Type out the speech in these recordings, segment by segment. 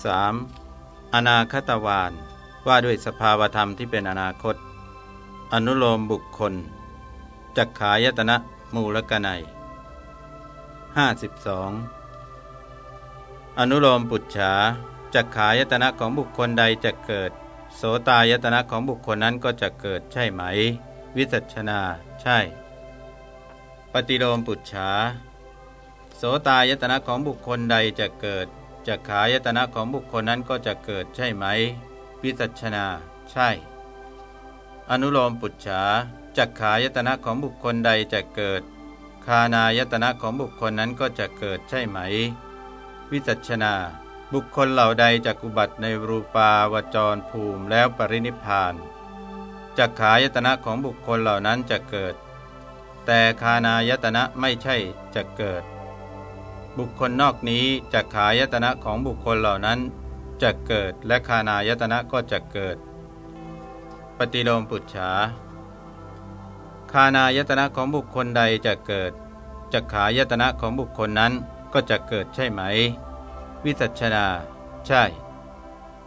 3. อนาคตวานว่าด้วยสภาวธรรมที่เป็นอนาคต อนุโลมบุคคล จักขายตนะมูลกนัย 52. อนุโลมปุจฉาจักขายตนะของบุคคลใดจะเกิด โสตายตนะของบุคคลนั้นก็จะเกิดใช่ไหม วิจัชนา ใช่ ปฏิโลมปุจฉาโสตายตนะของบุคคลใดจะเกิด จักขายตนะของบุคคลนั้นก็จะเกิดใช่ไหม วิจัชนา ใช่ อนุโลมปุจฉาจักขายตนะของบุคคลใดจะเกิด คานายตนะของบุคคลนั้นก็จะเกิดใช่ไหม วิจัชนา บุคคลเหล่าใดจักอุบัติในรูปาวจรภูมิแล้วปรินิพานจักขายตนะของบุคคลเหล่านั้นจะเกิด แต่คานายตนะไม่ใช่จะเกิด บุคคลนอกนี้จักขายตนะของบุคคลเหล่านั้นจะเกิดและคานายตนะก็จะเกิด ปฏิโลมปุจฉาคานายตนะของบุคคลใดจะเกิดจักขายตนะของบุคคลนั้นก็จะเกิดใช่ไหม วิสัชนา ใช่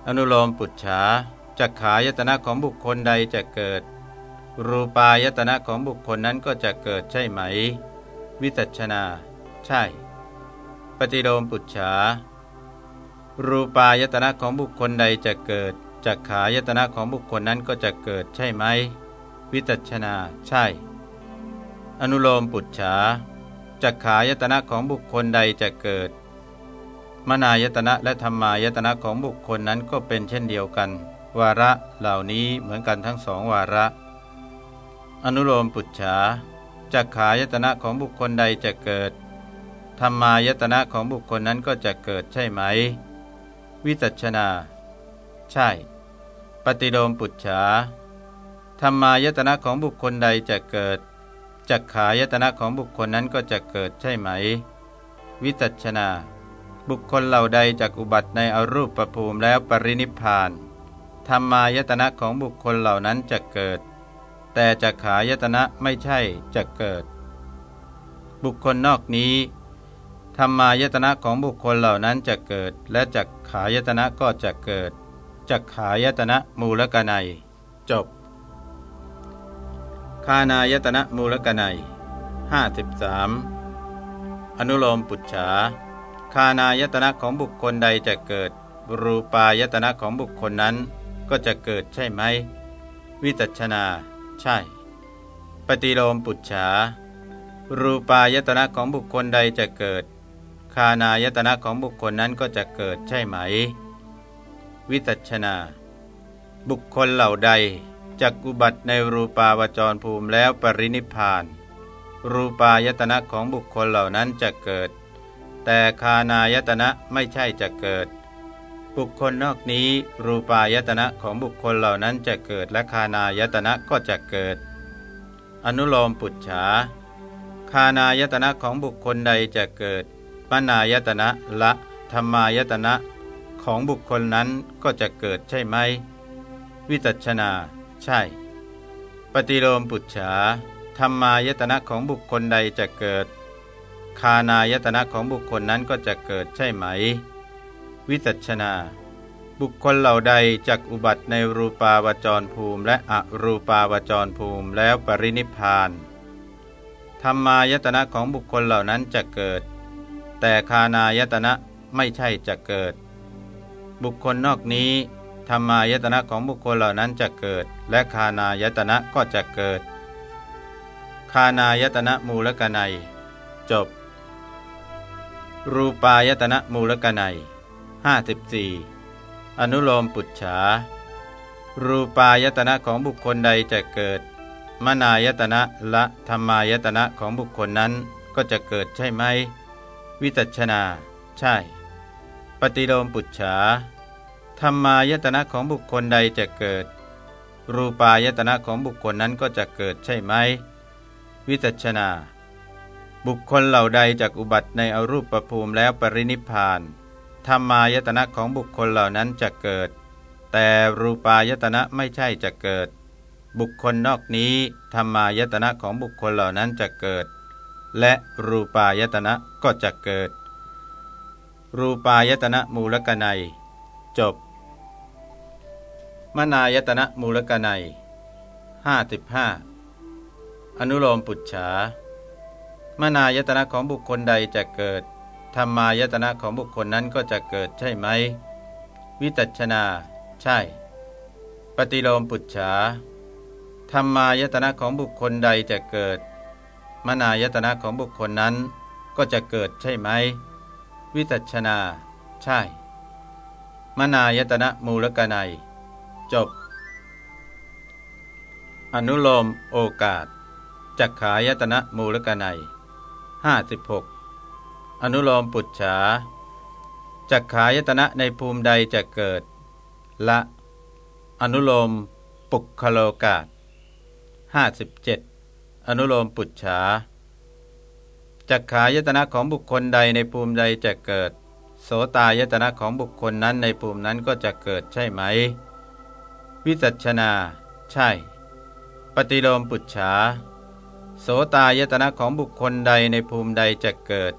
อนุโลมปุจฉาจักขายตนะของบุคคลใดจะเกิด รูปายตนะของบุคคลนั้นก็จะเกิดใช่ไหม วิสัชนา ใช่ ปฏิโลมปุจฉา รูปายตนะของบุคคลใดจะเกิดจักขายตนะของบุคคลนั้นก็จะเกิดใช่ไหม วิตัชนา ใช่ อนุโลมปุจฉาจักขายตนะของบุคคลใดจะเกิด มนายตนะและธรรมายตนะของบุคคลนั้นก็เป็นเช่นเดียวกัน วาระเหล่านี้เหมือนกันทั้งสองวาระ อนุโลมปุจฉาจักขายตนะของบุคคลใดจะเกิด รรมายตนะของบุคคลนั้นก็จะเกิดใช่ไหม วิจัชนา ใช่ ปฏิโลมปุจฉาธรรมายตนะของบุคคลใดจะเกิดจักขายตนะของบุคคลนั้นก็จะเกิดใช่ไหม วิจัชนา บุคคลเหล่าใดจักอุบัติในอรูปประภูมิแล้วปรินิพาน ธรรมายตนะของบุคคลเหล่านั้นจะเกิด แต่จักขายตนะไม่ใช่จะเกิด บุคคลนอกนี้ ธรรมายตนะของบุคคลเหล่านั้นจะเกิด และจักขายตนะก็จะเกิดจักขายตนะมูลกนัย จบ คานายตนะมูลกนัย53 อนุโลมปุจฉาคานายตนะของบุคคลใดจะเกิด รูปายตนะของบุคคลนั้น ก็จะเกิดใช่ไหม วิตัชนา ใช่ ปฏิโลมปุจฉารูปายตนะของบุคคลใดจะเกิด คานายตนะของบุคคลนั้นก็จะเกิดใช่ไหม วิตัชนา บุคคลเหล่าใดจักอุบัติในรูปาวจรภูมิแล้วปรินิพาน รูปายตนะของบุคคลเหล่านั้นจะเกิด แต่คานายตนะไม่ใช่จะเกิด บุคคลนอกนี้ รูปายตนะของบุคคลเหล่านั้นจะเกิดและคานายตนะก็จะเกิด อนุโลมปุจฉาคานายตนะของบุคคลใดจะเกิด นายตนะละธรรมายตนะของบุคคลนั้นก็จะเกิดใช่ไหม วิตัชนา ใช่ ปฏิโลมปุจฉาธรรมายตนะของบุคคลใดจะเกิด คานายตนะของบุคคลนั้นก็จะเกิดใช่ไหม วิตัชนา บุคคลเหล่าใดจักอุบัติในรูปาวจรภูมิ และอรูปาวจรภูมิแล้วปรินิพานธรรมายตนะของบุคคลเหล่านั้นจะเกิด แต่คานายตนะไม่ใช่จะเกิด บุคคลนอกนี้ธรรมายตนะของบุคคลเหล่านั้นจะเกิด และคานายตนะก็จะเกิด คานายตนะมูลกนัย จบ รูปายตนะมูลกนัย54 อนุโลมปุจฉา รูปายตนะของบุคคลใดจะเกิด มนายตนะและธรรมายตนะของบุคคลนั้นก็จะเกิดใช่ไหม วิตัชนา ใช่ ปฏิโลมปุจฉาธรรมายตนะของบุคคลใดจะเกิด รูปายตนะของบุคคลนั้นก็จะเกิดใช่ไหม วิตัชนา บุคคลเหล่าใดจากอุบัติในอรูปประภูมิแล้วปรินิพานธรรมายตนะของบุคคลเหล่านั้นจะเกิด แต่รูปายตนะไม่ใช่จะเกิด บุคคลนอกนี้ธรรมายตนะของบุคคลเหล่านั้นจะเกิด และรูปายตนะก็จะเกิด รูปายตนะมูลกนัย จบ มนายตนะมูลกนัยห้าสิบห้าอนุโลมปุจฉามนายตนะของบุคคลใดจะเกิดธรรมายตนะของบุคคลนั้นก็จะเกิดใช่ไหม วิตัชนา ใช่ ปฏิโลมปุจฉาธรรมายตนะของบุคคลใดจะเกิด มนายตนะของบุคคลนั้น ก็จะเกิดใช่ไหม วิตัชนา ใช่ มนายตนะมูลกนัย จบ อนุโลมโอกาสจักขายตนะมูลกนัย56 อนุโลมปุจฉาจักขายตนะในภูมิใดจะเกิด ละ อนุโลมปุคโลกาศ57 อนุโลมปุจฉาจักขายตนะของบุคคลใดในภูมิใดจะเกิด โสตายตนะของบุคคลนั้นในภูมินั้นก็จะเกิดใช่ไหม วิจัชนา ใช่ ปฏิโลมปุจฉาโสตายตนะของบุคคลใดในภูมิใดจะเกิด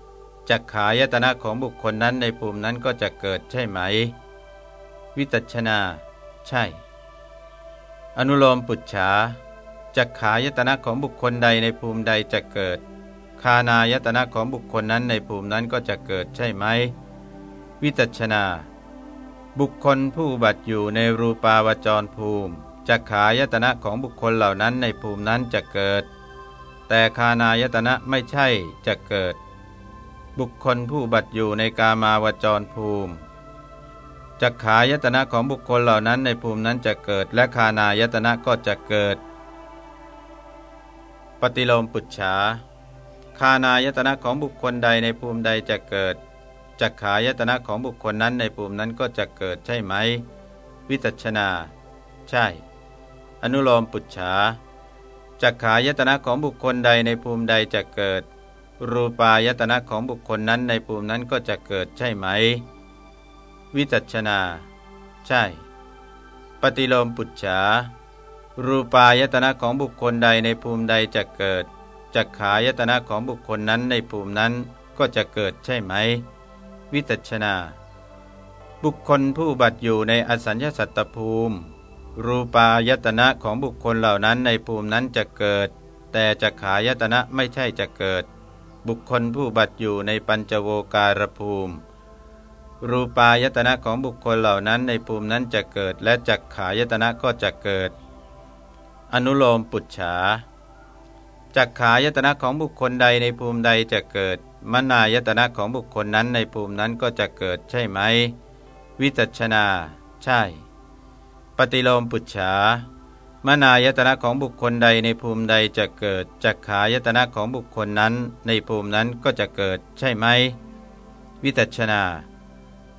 จักขายตนะของบุคคลนั้นในภูมินั้นก็จะเกิดใช่ไหม วิตัชนา ใช่ อนุโลมปุจฉา จักขายตนะของบุคคลใดในภูมิใดจะเกิด คานายตนะของบุคคลนั้นในภูมินั้นก็จะเกิดใช่ไหม วิตัชนา บุคคลผู้บัติอยู่ในรูปาวจรภูมิจักขายตนะของบุคคลเหล่านั้นในภูมินั้นจะเกิด แต่คานายตนะไม่ใช่จะเกิด บุคคลผู้บัตอยู่ในกามาวจรภูมิจักขายตนะของบุคคลเหล่านั้นในภูมินั้นจะเกิด และคานายตนะก็จะเกิด ฏิโลมปุจฉาคานายตนะของบุคคลใดในภูมิใดจะเกิดจักขายตนะของบุคคลนั้นในภูมินั้นก็จะเกิดใช่ไหม วิจัชนา ใช่ อนุโลมปุจฉาจักขายตนะของบุคคลใดในภูมิใดจะเกิด รูปายตนะของบุคคลนั้นในภูมินั้นก็จะเกิดใช่ไหม วิจัชนา ใช่ ปฏิโลมปุจฉา รูปายตนะของบุคคลใดในภูมิใดจะเกิดจักขายตนะของบุคคลนั้นในภูมินั้นก็จะเกิดใช่ไหม วิจัชนา บุคคลผู้บัตอยู่ในอสัญญาสัตตภูมิ รูปายตนะของบุคคลเหล่านั้นในภูมินั้นจะเกิด แต่จักขายตนะไม่ใช่จะเกิด บุคคลผู้บัตอยู่ในปัญจโวการภูมิ รูปายตนะของบุคคลเหล่านั้นในภูมินั้นจะเกิด และจักขายตนะก็จะเกิด อนุโลมปุจฉาจักขายตนะของบุคคลใดในภูมิใดจะเกิด มนายตนะของบุคคลนั้นในภูมินั้นก็จะเกิดใช่ไหม วิจัชนา ใช่ ปฏิโลมปุจฉามนายตนะของบุคคลใดในภูมิใดจะเกิดจักขายตนะของบุคคลนั้น ในภูมินั้นก็จะเกิดใช่ไหม วิตัชนา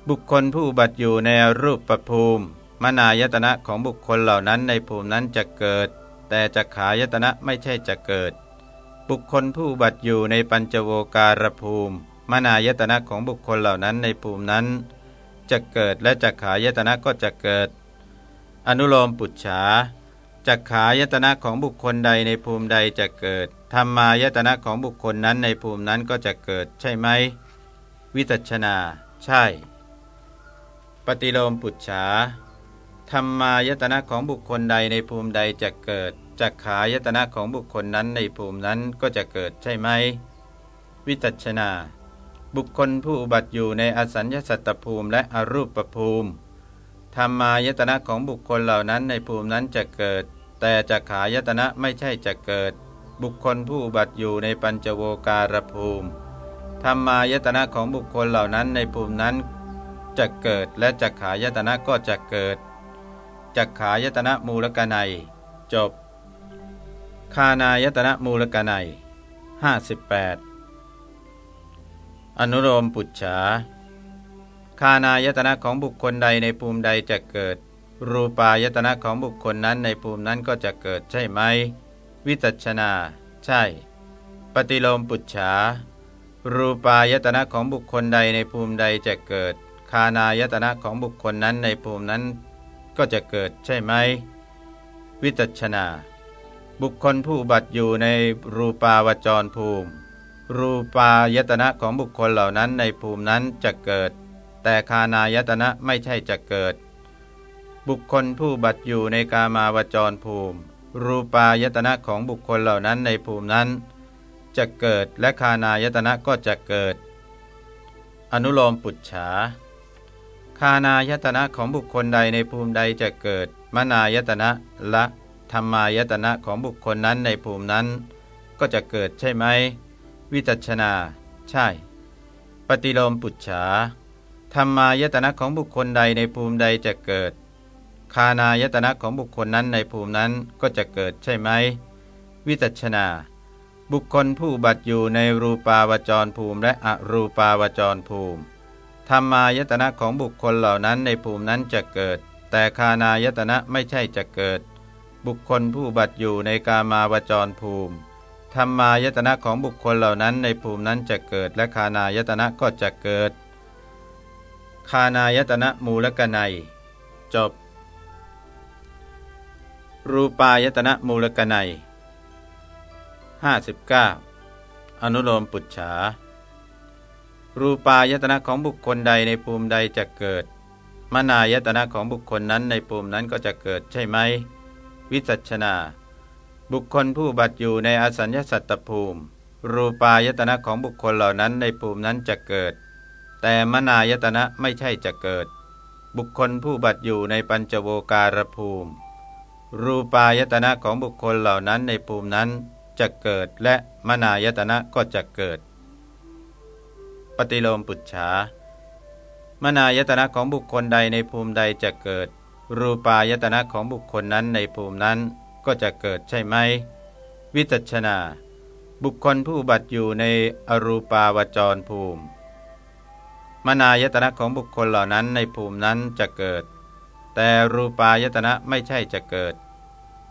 บุคคลผู้บัตอยู่ในรูปประภูมิ มนายตนะของบุคคลเหล่านั้นในภูมินั้นจะเกิด แต่จักขายตนะไม่ใช่จะเกิด บุคคลผู้บัตอยู่ในปัญจโวการภูมิ มนายตนะของบุคคลเหล่านั้นในภูมินั้นจะเกิดและจักขายตนะก็จะเกิด อนุโลมปุจฉาจักขายตนะของบุคคลใดในภูมิใดจะเกิดธรรมายตนะของบุคคลนั้นในภูมินั้นก็จะเกิดใช่ไหม วิตัชนา ใช่ ปฏิโลมปุจฉา ธรรมายตนะของบุคคลใดในภูมิใดจะเกิดจักขายตนะของบุคคลนั้นในภูมินั้นก็จะเกิดใช่ไหม วิตัชนา บุคคลผู้อุบัติอยู่ในอสัญญาสัตตภูมิและอรูปภูมิธรรมายตนะของบุคคลเหล่านั้นในภูมินั้นจะเกิด แต่จักขายตนะไม่ใช่จะเกิด บุคคลผู้บัติอยู่ในปัญจโวการภูมิธรรมายตนะของบุคคลเหล่านั้นในภูมินั้นจะเกิดและจักขายตนะก็จะเกิด จักขายตนะมูลกนัย จบ คานายตนะมูลกนัย58 อนุโลมปุจฉาคานายตนะของบุคคลใดในภูมิใดจะเกิด รูปายตนะของบุคคลนั้นในภูมินั้นก็จะเกิดใช่ไหม วิตัชนา ใช่ ปฏิโลมปุจฉา รูปายตนะของบุคคลใดในภูมิใดจะเกิด คานายตนะของบุคคลนั้นในภูมินั้น ก็จะเกิดใช่ไหม วิตัชนา บุคคลผู้บัติอยู่ในรูปาวจรภูมิ รูปายตนะของบุคคลเหล่านั้นในภูมินั้นจะเกิด แต่คานายตนะไม่ใช่จะเกิด บุคคลผู้บัติอยู่ในกามาวจรภูมิ รูปายตนะของบุคคลเหล่านั้นในภูมินั้น จะเกิดและคานายตนะก็จะเกิด อนุโลมปุจฉา คานายตนะของบุคคลใดในภูมิใดจะเกิด มนายตนะละธรรมายตนะของบุคคลนั้นในภูมินั้น ก็จะเกิดใช่ไหม วิจัชนา ใช่ ปฏิโลมปุจฉาธรรมายตนะของบุคคลใดในภูมิใดจะเกิด คานายตนะของบุคคลนั้นในภูมินั้นก็จะเกิดใช่ไหม วิจัชนา บุคคลผู้บัตอยู่ในรูปาวจรภูมิและอรูปาวจรภูมิ ธรรมายตนะของบุคคลเหล่านั้นในภูมินั้นจะเกิด แต่คานายตนะไม่ใช่จะเกิด บุคคลผู้บัตอยู่ในกามาวจรภูมิธรรมายตนะของบุคคลเหล่านั้นในภูมินั้นจะเกิดและคานายตนะก็จะเกิด คานายตนะมูลกนัย จบ รูปายตนะมูลกนัย59 อนุโลมปุจฉา รูปายตนะของบุคคลใดในภูมิใดจะเกิด มนายตนะของบุคคลนั้นในภูมินั้นก็จะเกิดใช่ไหม วิจัชนา บุคคลผู้บัตอยู่ในอสัญญสัตตภูมิ รูปายตนะของบุคคลเหล่านั้นในภูมินั้นจะเกิด แต่มนายตนะไม่ใช่จะเกิด บุคคลผู้บัตอยู่ในปัญจโวการภูมิ รูปายตนะของบุคคลเหล่านั้นในภูมินั้นจะเกิดและมนายตนะก็จะเกิด ปฏิโลมปุจฉามนายตนะของบุคคลใดในภูมิใดจะเกิด รูปายตนะของบุคคลนั้นในภูมินั้นก็จะเกิดใช่ไหม วิจัชนา บุคคลผู้บัตอยู่ในอรูปาวจรภูมิ มนายตนะของบุคคลเหล่านั้นในภูมินั้นจะเกิด แต่รูปายตนะไม่ใช่จะเกิด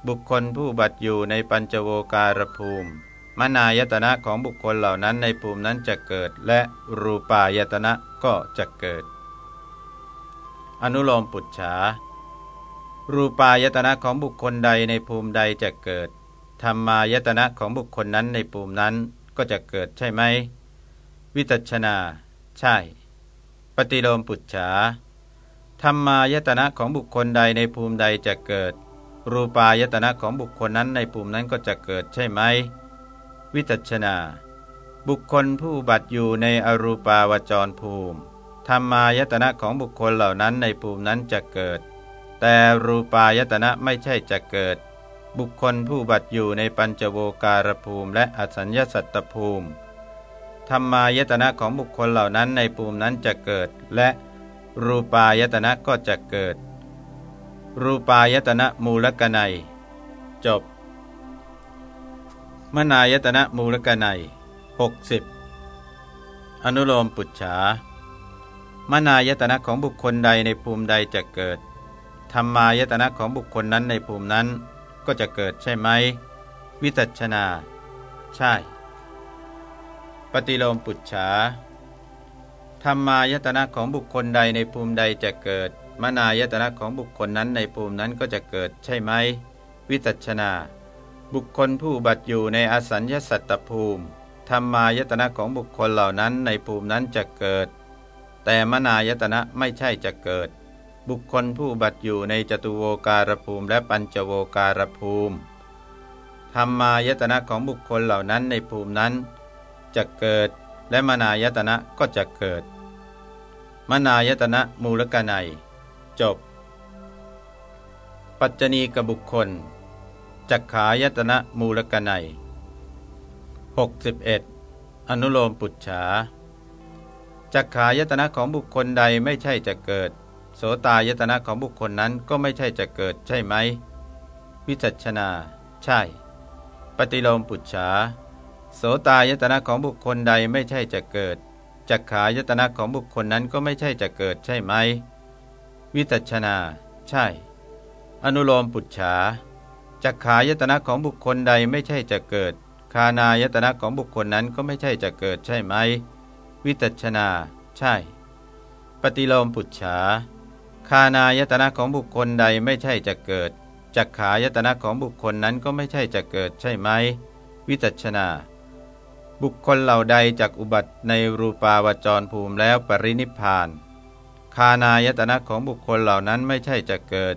บุคคลผู้บัตอยู่ในปัญจโวการภูมิ มนายตนะของบุคคลเหล่านั้นในภูมินั้นจะเกิด และรูปายตนะก็จะเกิด อนุโลมปุจฉา รูปายตนะของบุคคลใดในภูมิใดจะเกิดธรรมายตนะของบุคคลนั้นในภูมินั้นก็จะเกิดใช่ไหม วิตัชนา ใช่ ปฏิโลมปุจฉาธรรมายตนะของบุคคลใดในภูมิใดจะเกิด รูปายตนะของบุคคลนั้นในภูมินั้นก็จะเกิดใช่ไหม วิจัชนา บุคคลผู้บัตอยู่ในอรูปาวจรภูมิธรรมายตนะของบุคคลเหล่านั้นในภูมินั้นจะเกิด แต่รูปายตนะไม่ใช่จะเกิด บุคคลผู้บัตอยู่ในปัญจโวการภูมิ และอสัญญสัตตภูมิธรรมายตนะของบุคคลเหล่านั้นในภูมินั้นจะเกิด และรูปายตนะก็จะเกิด รูปายตนะมูลกนัย จบ มนายตนะมูลกนัย60 อนุโลมปุจฉามนายตนะของบุคคลใดในภูมิใดจะเกิดธรรมายตนะของบุคคลนั้นในภูมินั้นก็จะเกิดใช่ไหม วิตัชนา ใช่ ปฏิโลมปุจฉาธรรมายตนะของบุคคลใดในภูมิใดจะเกิด มนายตนะของบุคคลนั้นในภูมินั้นก็จะเกิดใช่ไหม วิตัชนา บุคคลผู้บัตอยู่ในอสัญญสัตตภูมิธรรมายตนะของบุคคลเหล่านั้นในภูมินั้นจะเกิด แต่มนายตนะไม่ใช่จะเกิด บุคคลผู้บัตอยู่ในจตุโวการภูมิและปัญจโวการภูมิธรรมายตนะของบุคคลเหล่านั้นในภูมินั้นจะเกิด และมนายตนะก็จะเกิด มนายตนะมูลกนัยจบ ปัจจณีกับบุคคล จักขายตนะมูลกนัย61 อนุโลมปุจฉาจักขายตนะของบุคคลใดไม่ใช่จะเกิด โสตายตนะของบุคคลนั้นก็ไม่ใช่จะเกิดใช่ไหม วิจัชนา ใช่ ปฏิโลมปุจฉาโสตายตนะของบุคคลใดไม่ใช่จะเกิดจักขายตนะของบุคคลนั้นก็ไม่ใช่จะเกิดใช่ไหม วิจัชนา ใช่ อนุโลมปุจฉา จักขายตนะของบุคคลใดไม่ใช่จะเกิด คานายตนะของบุคคลนั้นก็ไม่ใช่จะเกิดใช่ไหม วิตัชนา ใช่ ปฏิโลมปุจฉา คานายตนะของบุคคลใดไม่ใช่จะเกิด จักขายตนะของบุคคลนั้นก็ไม่ใช่จะเกิดใช่ไหม วิตัชนา บุคคลเหล่าใดจากอุบัติในรูปาวจรภูมิแล้วปรินิพาน คานายตนะของบุคคลเหล่านั้นไม่ใช่จะเกิด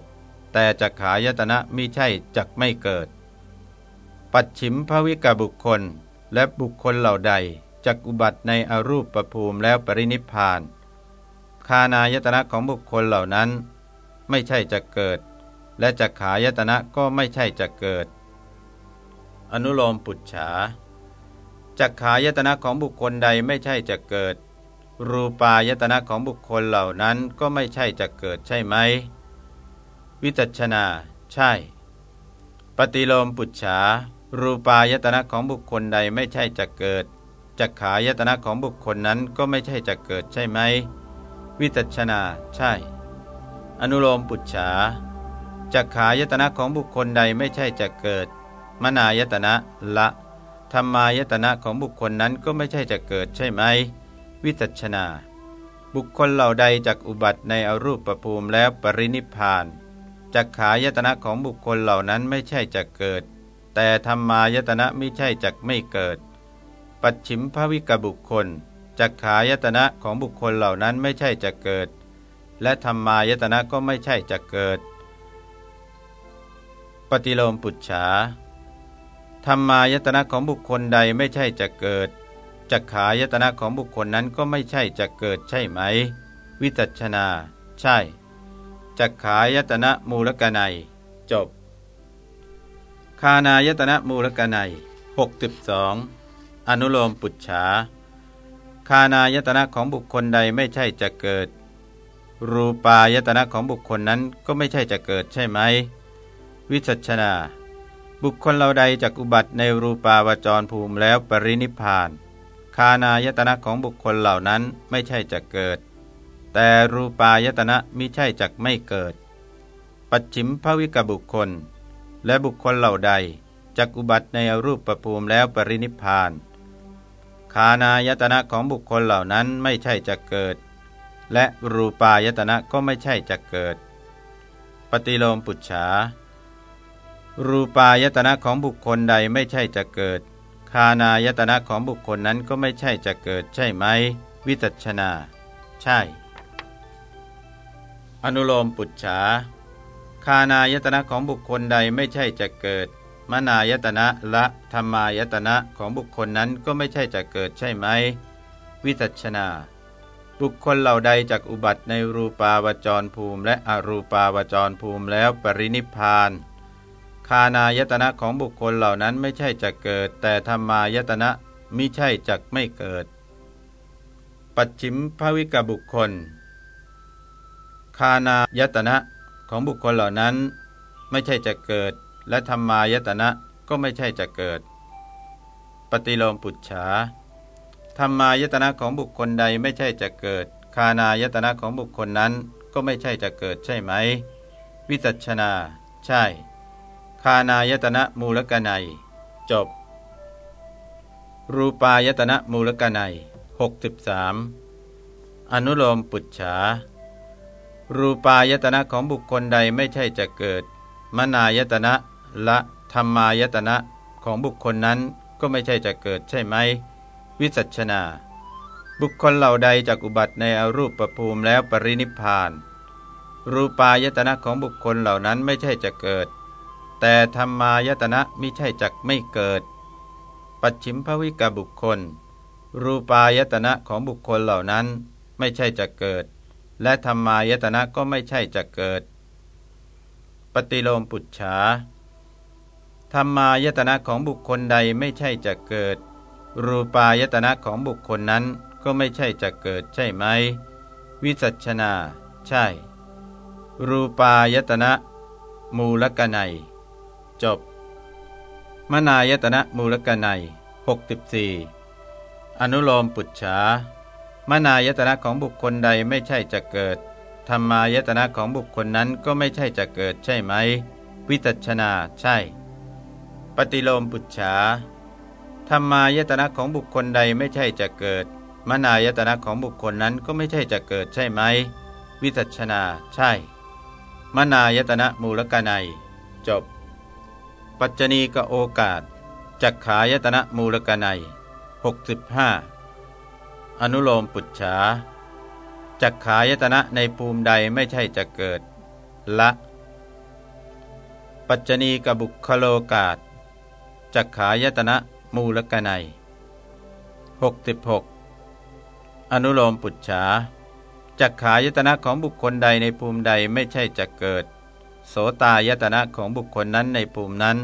แต่จักขายตนะมิใช่จักไม่เกิด ปัจฉิมภวิกบุคคล และบุคคลเหล่าใดจักอุบัติในอรูปประภูมิแล้วปรินิพาน คานายตนะของบุคคลเหล่านั้น ไม่ใช่จะเกิด และจักขายตนะก็ไม่ใช่จะเกิด อนุโลมปุจฉาจักขายตนะของบุคคลใดไม่ใช่จะเกิด รูปายตนะของบุคคลเหล่านั้นก็ไม่ใช่จะเกิดใช่ไหม วิจัชนา ใช่ ปฏิโลมปุจฉา รูปายตนะของบุคคลใดไม่ใช่จะเกิดจักขายตนะของบุคคลนั้นก็ไม่ใช่จะเกิดใช่ไหม วิจัชนา ใช่ อนุโลมปุจฉาจักขายตนะของบุคคลใดไม่ใช่จะเกิด มนายตนะละธรรมายตนะของบุคคลนั้นก็ไม่ใช่จะเกิดใช่ไหม วิจัชนา บุคคลเหล่าใดจักอุบัติในอรูปประภูมิแล้วปรินิพาน จักขายตนะของบุคคลเหล่านั้นไม่ใช่จะเกิด แต่ธรรมายตนะไม่ใช่จักไม่เกิด ปัจฉิมภวิกบุคคลจักขายตนะของบุคคลเหล่านั้นไม่ใช่จะเกิด และธรรมายตนะก็ไม่ใช่จะเกิด ปฏิโลมปุจฉาธรรมายตนะของบุคคลใดไม่ใช่จะเกิดจักขายตนะของบุคคลนั้นก็ไม่ใช่จะเกิดใช่ไหม วิจัชนา ใช่ จักขายตนะมูลกนัย จบ คานายตนะมูลกนัย62 อนุโลมปุจฉา คานายตนะของบุคคลใดไม่ใช่จะเกิด รูปายตนะของบุคคลนั้นก็ไม่ใช่จะเกิดใช่ไหม วิจัชนา บุคคลเราใดจากอุบัติในรูปาวจรภูมิแล้วปรินิพาน คานายตนะของบุคคลเหล่านั้นไม่ใช่จะเกิด แต่รูปายตนะมิใช่จักไม่เกิด ปัจฉิมภวิกบุคคล และบุคคลเหล่าใดจากอุบัติในรูปประภูมิแล้วปรินิพานคานายตนะของบุคคลเหล่านั้นไม่ใช่จะเกิด และรูปายตนะก็ไม่ใช่จะเกิด ปฏิโลมปุจฉา รูปายตนะของบุคคลใดไม่ใช่จะเกิด คานายตนะของบุคคลนั้นก็ไม่ใช่จะเกิดใช่ไหม วิจัชนา ใช่ อนุโลมปุจฉาคานายตนะของบุคคลใดไม่ใช่จะเกิด มนายตนะละธรรมายตนะของบุคคลนั้นก็ไม่ใช่จะเกิดใช่ไหม วิจัชนา บุคคลเหล่าใดจากอุบัติในรูปาวจรภูมิและอรูปาวจรภูมิแล้วปรินิพานคานายตนะของบุคคลเหล่านั้นไม่ใช่จะเกิด แต่ธรรมายตนะมิใช่จักไม่เกิด ปัจฉิมภวิกบุคคล คานายตนะของบุคคลเหล่านั้น ไม่ใช่จะเกิด และธรรมายตนะก็ไม่ใช่จะเกิด ปฏิโลมปุจฉาธรรมายตนะของบุคคลใดไม่ใช่จะเกิด คานายตนะของบุคคลนั้นก็ไม่ใช่จะเกิดใช่ไหม วิจัชนา ใช่ คานายตนะมูลกนัย จบ รูปายตนะมูลกนัย63 อนุโลมปุจฉา รูปายตนะของบุคคลใดไม่ใช่จะเกิด มนายตนะและธรรมายตนะของบุคคลนั้นก็ไม่ใช่จะเกิดใช่ไหม วิสัชนา บุคคลเหล่าใดจากอุบัติในอรูปประภูมิแล้วปรินิพานรูปายตนะของบุคคลเหล่านั้นไม่ใช่จะเกิด แต่ธรรมายตนะมิใช่จักไม่เกิด ปัจฉิมภวิกบุคคล รูปายตนะของบุคคลเหล่านั้นไม่ใช่จะเกิด และธรรมายตนะก็ไม่ใช่จะเกิด ปฏิโลมปุจฉาธรรมายตนะของบุคคลใดไม่ใช่จะเกิด รูปายตนะของบุคคลนั้นก็ไม่ใช่จะเกิดใช่ไหม วิสัชนา ใช่ รูปายตนะ มูลกนัย จบ มนายตนะมูลกนัย64 อนุโลมปุจฉา มนายตนะของบุคคลใดไม่ใช่จะเกิด ธรรมายตนะของบุคคลนั้นก็ไม่ใช่จะเกิดใช่ไหม วิตัชนาใช่ ปฏิโลมปุจฉาธรรมายตนะของบุคคลใดไม่ใช่จะเกิด มนายตนะของบุคคลนั้นก็ไม่ใช่จะเกิดใช่ไหม วิตัชนาใช่ มนายตนะมูลกนัย จบ ปัจจณีกโอกาสจักขายตนะมูลกนัย 65 อนุโลมปุจฉาจักขายตนะในภูมิใดไม่ใช่จะเกิด ละ ปัจจณีกบุคโลกาศจักขายตนะมูลกนัย66 อนุโลมปุจฉาจักขายตนะของบุคคลใดในภูมิใดไม่ใช่จะเกิด โสตายตนะของบุคคลนั้นในภูมินั้น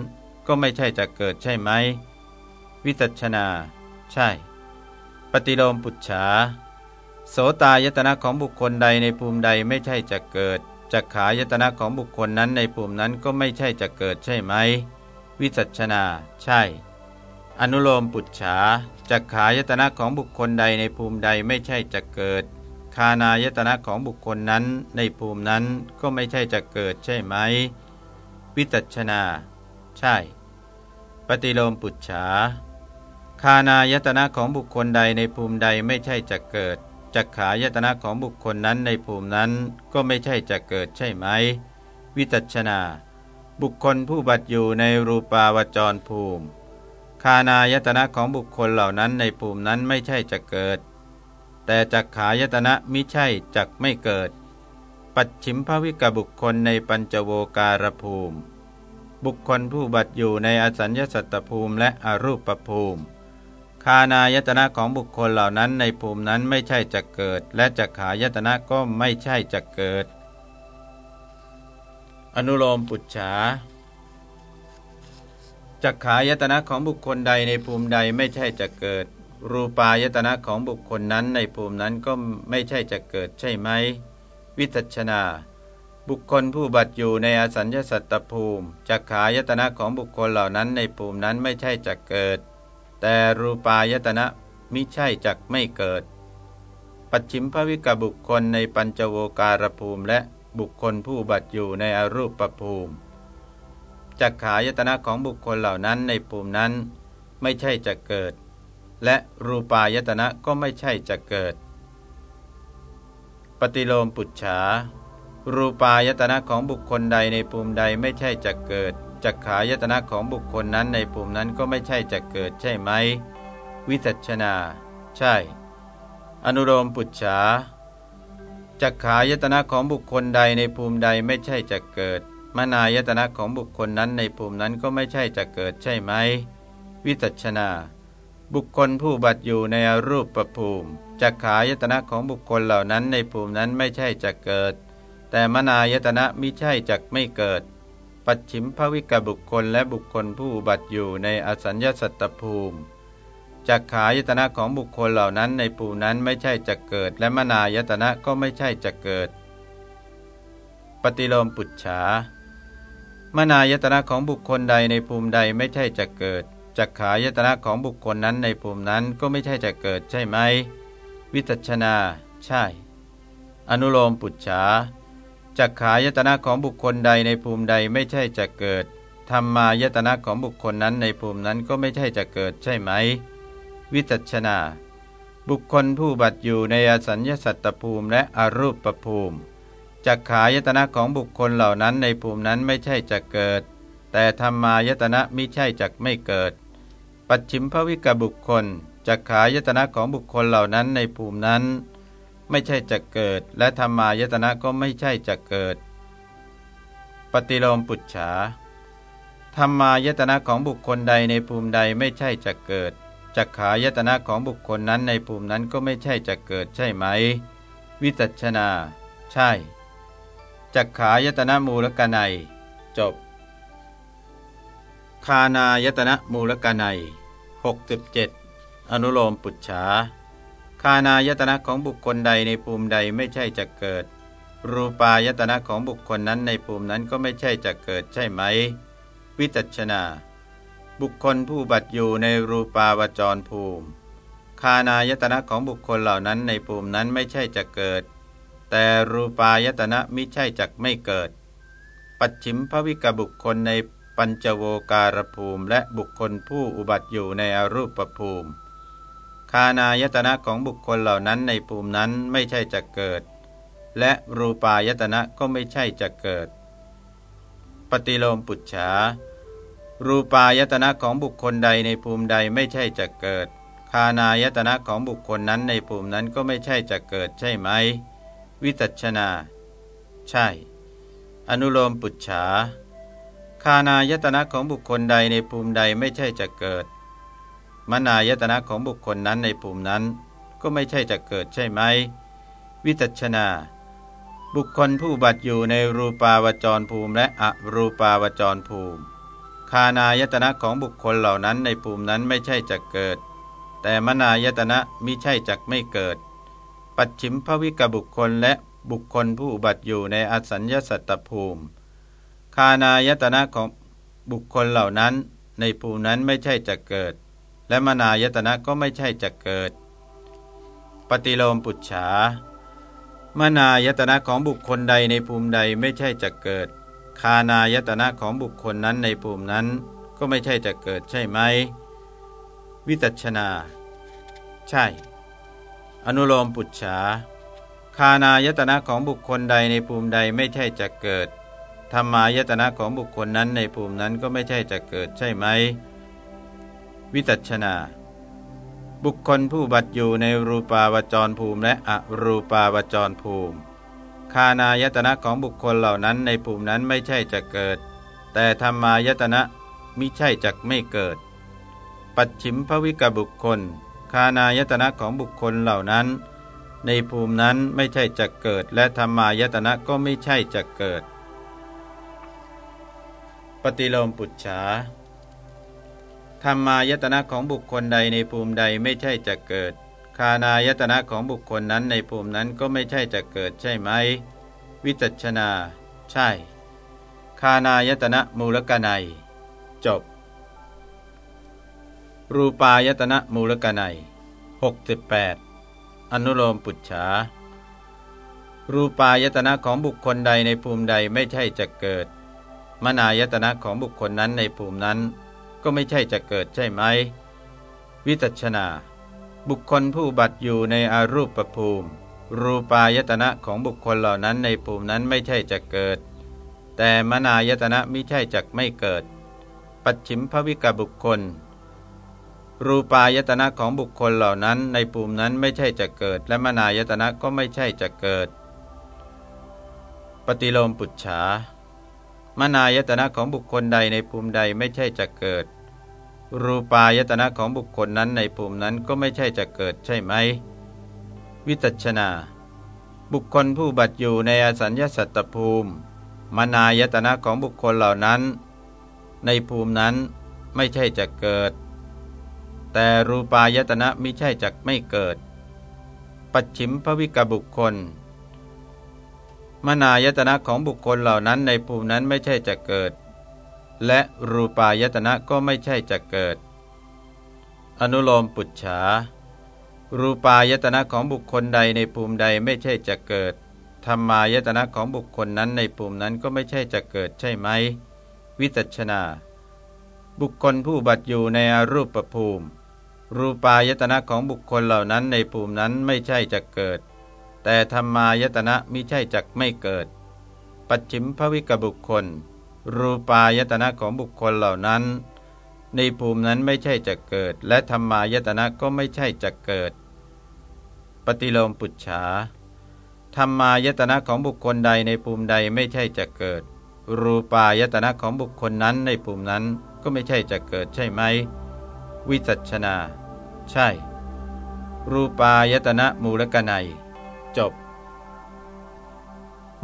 ก็ไม่ใช่จะเกิดใช่ไหม วิจัชนา ใช่ ปฏิโลมปุจฉา โสตายตนะของบุคคลใดในภูมิใดไม่ใช่จะเกิดจักขายตนะของบุคคลนั้นในภูมินั้นก็ไม่ใช่จะเกิดใช่ไหม วิจัชนา ใช่ อนุโลมปุจฉาจักขายตนะของบุคคลใดในภูมิใดไม่ใช่จะเกิด คานายตนะของบุคคลนั้นในภูมินั้นก็ไม่ใช่จะเกิดใช่ไหม วิจัชนา ใช่ ปฏิโลมปุจฉา คานายตนะของบุคคลใดในภูมิใดไม่ใช่จะเกิดจักขายตนะของบุคคลนั้นในภูมินั้นก็ไม่ใช่จะเกิดใช่ไหม วิจัชนา บุคคลผู้บัตอยู่ในรูปาวจรภูมิ คานายตนะของบุคคลเหล่านั้นในภูมินั้นไม่ใช่จะเกิด แต่จักขายตนะมิใช่จักไม่เกิด ปัจฉิมภวิกบุคคลในปัญจโวการภูมิ บุคคลผู้บัตอยู่ในอสัญญสัตตภูมิและอรูปภูมิ คานายตนะของบุคคลเหล่านั้นในภูมินั้นไม่ใช่จะเกิด และจักขายตนะก็ไม่ใช่จะเกิด อนุโลมปุจฉาจักขายตนะของบุคคลใดในภูมิใดไม่ใช่จะเกิด รูปายตนะของบุคคลนั้นในภูมินั้นก็ไม่ใช่จะเกิดใช่ไหม วิจัชนาบุคคลผู้บัตอยู่ในอสัญญสัตตภูมิจักขายตนะของบุคคลเหล่านั้นในภูมินั้นไม่ใช่จะเกิด แต่รูปายตนะมิใช่จักไม่เกิด ปัจฉิมภวิกบุคคลในปัญจโวการภูมิและบุคคลผู้บัตอยู่ในอรูปภูมิจักขายตนะของบุคคลเหล่านั้นในภูมินั้นไม่ใช่จะเกิด และรูปายตนะก็ไม่ใช่จะเกิด ปฏิโลมปุจฉา รูปายตนะของบุคคลใดในภูมิใดไม่ใช่จะเกิด จักขายตนะของบุคคลนั้นในภูมินั้นก็ไม่ใช่จะเกิดใช่ไหม วิจัชนา ใช่ อนุโลมปุจฉาจักขายตนะของบุคคลใดในภูมิใดไม่ใช่จะเกิด มนายตนะของบุคคลนั้นในภูมินั้นก็ไม่ใช่จะเกิดใช่ไหม วิจัชนา บุคคลผู้บัตอยู่ในรูปประภูมิจักขายตนะของบุคคลเหล่านั้นในภูมินั้นไม่ใช่จะเกิด แต่มนายตนะมิใช่จักไม่เกิด ปัจฉิมภวิกบุคคลและบุคคลผู้บัติอยู่ในอสัญญาสัตตภูมิจักขายตนะของบุคคลเหล่านั้นในภูนั้นไม่ใช่จะเกิด และมนายตนะก็ไม่ใช่จะเกิด ปฏิโลมปุจฉามนายตนะของบุคคลใดในภูมิใดไม่ใช่จะเกิดจักขายตนะของบุคคลนั้นในภูมินั้นก็ไม่ใช่จะเกิดใช่ไหม วิจัชนา ใช่ อนุโลมปุจฉา จักขายตนะของบุคคลใดในภูมิใดไม่ใช่จะเกิดธรรมายตนะของบุคคลนั้นในภูมินั้นก็ไม่ใช่จะเกิดใช่ไหม วิจัชนา บุคคลผู้บัตอยู่ในอสัญญสัตตภูมิและอรูปภูมิจักขายตนะของบุคคลเหล่านั้นในภูมินั้นไม่ใช่จะเกิด แต่ธรรมายตนะมิใช่จักไม่เกิด ปัจฉิมภวิกบุคคลจักขายตนะของบุคคลเหล่านั้นในภูมินั้น ไม่ใช่จะเกิด และธรรมายตนะก็ไม่ใช่จะเกิด ปฏิโลมปุจฉาธรรมายตนะของบุคคลใดในภูมิใดไม่ใช่จะเกิดจักขายตนะของบุคคลนั้นในภูมินั้นก็ไม่ใช่จะเกิดใช่ไหม วิจัชนา ใช่จักขายตนะมูลกนัย จบ คานายตนะมูลกนัย 67 อนุโลมปุจฉา คานายตนะของบุคคลใดในภูมิใดไม่ใช่จะเกิด รูปายตนะของบุคคลนั้นในภูมินั้นก็ไม่ใช่จะเกิดใช่ไหม วิจัชนา บุคคลผู้บัตอยู่ในรูปาวจรภูมิคานายตนะของบุคคลเหล่านั้นในภูมินั้นไม่ใช่จะเกิด แต่รูปายตนะมิใช่จักไม่เกิด ปัจฉิมภวิกบุคคลในปัญจโวการภูมิ และบุคคลผู้อุบัติอยู่ในอรูปภูมิ คานายตนะของบุคคลเหล่านั้นในภูมินั้นไม่ใช่จะเกิด และรูปายตนะก็ไม่ใช่จะเกิด ปฏิโลมปุจฉา รูปายตนะของบุคคลใดในภูมิใดไม่ใช่จะเกิด คานายตนะของบุคคลนั้นในภูมินั้นก็ไม่ใช่จะเกิดใช่ไหม วิจัชนา ใช่ อนุโลมปุจฉาคานายตนะของบุคคลใดในภูมิใดไม่ใช่จะเกิด มนายตนะของบุคคลนั้นในภูมินั้น ก็ไม่ใช่จะเกิดใช่ไหม วิจัชนา บุคคลผู้บัตอยู่ในรูปาวจรภูมิและอรูปาวจรภูมิ คานายตนะของบุคคลเหล่านั้นในภูมินั้นไม่ใช่จะเกิด แต่มนายตนะมิใช่จักไม่เกิด ปัจฉิมภวิกบุคคลและบุคคลผู้บัตอยู่ในอสัญญสัตตภูมิ คานายตนะของบุคคลเหล่านั้นในภูมินั้นไม่ใช่จะเกิด และมนายตนะก็ไม่ใช่จะเกิด ปฏิโลมปุจฉามนายตนะของบุคคลใดในภูมิใดไม่ใช่จะเกิด คานายตนะของบุคคลนั้นในภูมินั้นก็ไม่ใช่จะเกิดใช่ไหม วิตัชนา ใช่ อนุโลมปุจฉาคานายตนะของบุคคลใดในภูมิใดไม่ใช่จะเกิดธรรมายตนะของบุคคลนั้นในภูมินั้นก็ไม่ใช่จะเกิดใช่ไหม วิตัชนา บุคคลผู้บัตอยู่ในรูปาวจรภูมิและอรูปาวจรภูมิ คานายตนะของบุคคลเหล่านั้นในภูมินั้นไม่ใช่จะเกิด แต่ธรรมายตนะมิใช่จักไม่เกิด ปัจฉิมภวิกบุคคล คานายตนะของบุคคลเหล่านั้น ในภูมินั้นไม่ใช่จะเกิด และธรรมายตนะก็ไม่ใช่จะเกิด ปฏิโลมปุจฉา ธรรมายตนะของบุคคลใดในภูมิใดไม่ใช่จะเกิด คานายตนะของบุคคลนั้นในภูมินั้นก็ไม่ใช่จะเกิดใช่ไหม วิจัชนา ใช่ คานายตนะมูลกนัย จบ รูปายตนะมูลกนัย68 อนุโลมปุจฉารูปายตนะของบุคคลใดในภูมิใดไม่ใช่จะเกิด มนายตนะของบุคคลนั้นในภูมินั้น ก็ไม่ใช่จะเกิดใช่ไหม วิจัชนา บุคคลผู้บัติอยู่ในอารูปภูมิ รูปายตนะของบุคคลเหล่านั้นในภูมินั้นไม่ใช่จะเกิด แต่มนายตนะมิใช่จักไม่เกิด ปัจฉิมภวิกบุคคล รูปายตนะของบุคคลเหล่านั้นในภูมินั้นไม่ใช่จะเกิด และมนายตนะก็ไม่ใช่จะเกิด ปฏิโลมปุจฉา มนายตนะของบุคคลใดในภูมิใดไม่ใช่จะเกิด รูปายตนะของบุคคลนั้นในภูมินั้นก็ไม่ใช่จะเกิดใช่ไหม วิตัชนา บุคคลผู้บัตอยู่ในอสัญญาสัตตภูมิ มนายตนะของบุคคลเหล่านั้น ในภูมินั้นไม่ใช่จะเกิด แต่รูปายตนะไม่ใช่จักไม่เกิด ปัจฉิมภวิกบุคคล มนายตนะของบุคคลเหล่านั้นในภูมินั้นไม่ใช่จะเกิด และรูปายตนะก็ไม่ใช่จะเกิด อนุโลมปุจฉา รูปายตนะของบุคคลใดในภูมิใดไม่ใช่จะเกิดธรรมายตนะของบุคคลนั้นในภูมินั้นก็ไม่ใช่จะเกิดใช่ไหม วิจัชนา บุคคลผู้บัตอยู่ในอรูปภูมิ รูปายตนะของบุคคลเหล่านั้นในภูมินั้นไม่ใช่จะเกิด แต่ธรรมายตนะมิใช่จักไม่เกิด ปัจฉิมภวิกบุคคล รูปายตนะของบุคคลเหล่านั้น ในภูมินั้นไม่ใช่จะเกิด และธรรมายตนะก็ไม่ใช่จะเกิด ปฏิโลมปุจฉาธรรมายตนะของบุคคลใดในภูมิใดไม่ใช่จะเกิด รูปายตนะของบุคคลนั้นในภูมินั้นก็ไม่ใช่จะเกิดใช่ไหม วิจัชนา ใช่ รูปายตนะมูลกนัย จบ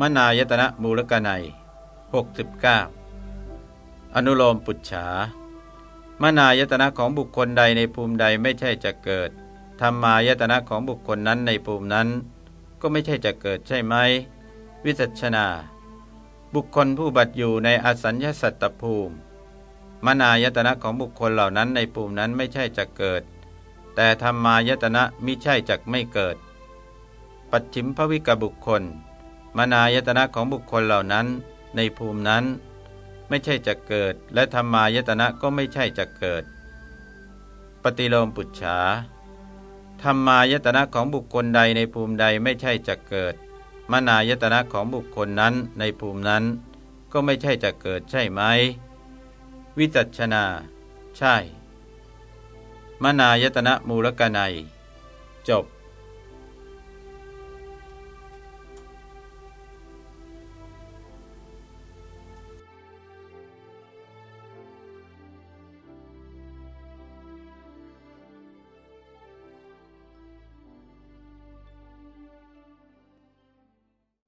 มนายตนะมูลกนัย69 อนุโลมปุจฉามนายตนะของบุคคลใดในภูมิใดไม่ใช่จะเกิดธรรมายตนะของบุคคลนั้นในภูมินั้น ก็ไม่ใช่จะเกิดใช่ไหม วิจัชนา บุคคลผู้บัตอยู่ในอสัญญาสัตตภูมิ มนายตนะของบุคคลเหล่านั้นในภูมินั้นไม่ใช่จะเกิด แต่ธรรมายตนะมิใช่จักไม่เกิด ปัจฉิมภวิกบุคคล มนายตนะของบุคคลเหล่านั้น ในภูมินั้น ไม่ใช่จะเกิด และธรรมายตนะก็ไม่ใช่จะเกิด ปฏิโลมปุจฉาธรรมายตนะของบุคคลใดในภูมิใดไม่ใช่จะเกิด มนายตนะของบุคคลนั้นในภูมินั้น ก็ไม่ใช่จะเกิดใช่ไหม วิจัชนา ใช่ มนายตนะมูลกนัย จบ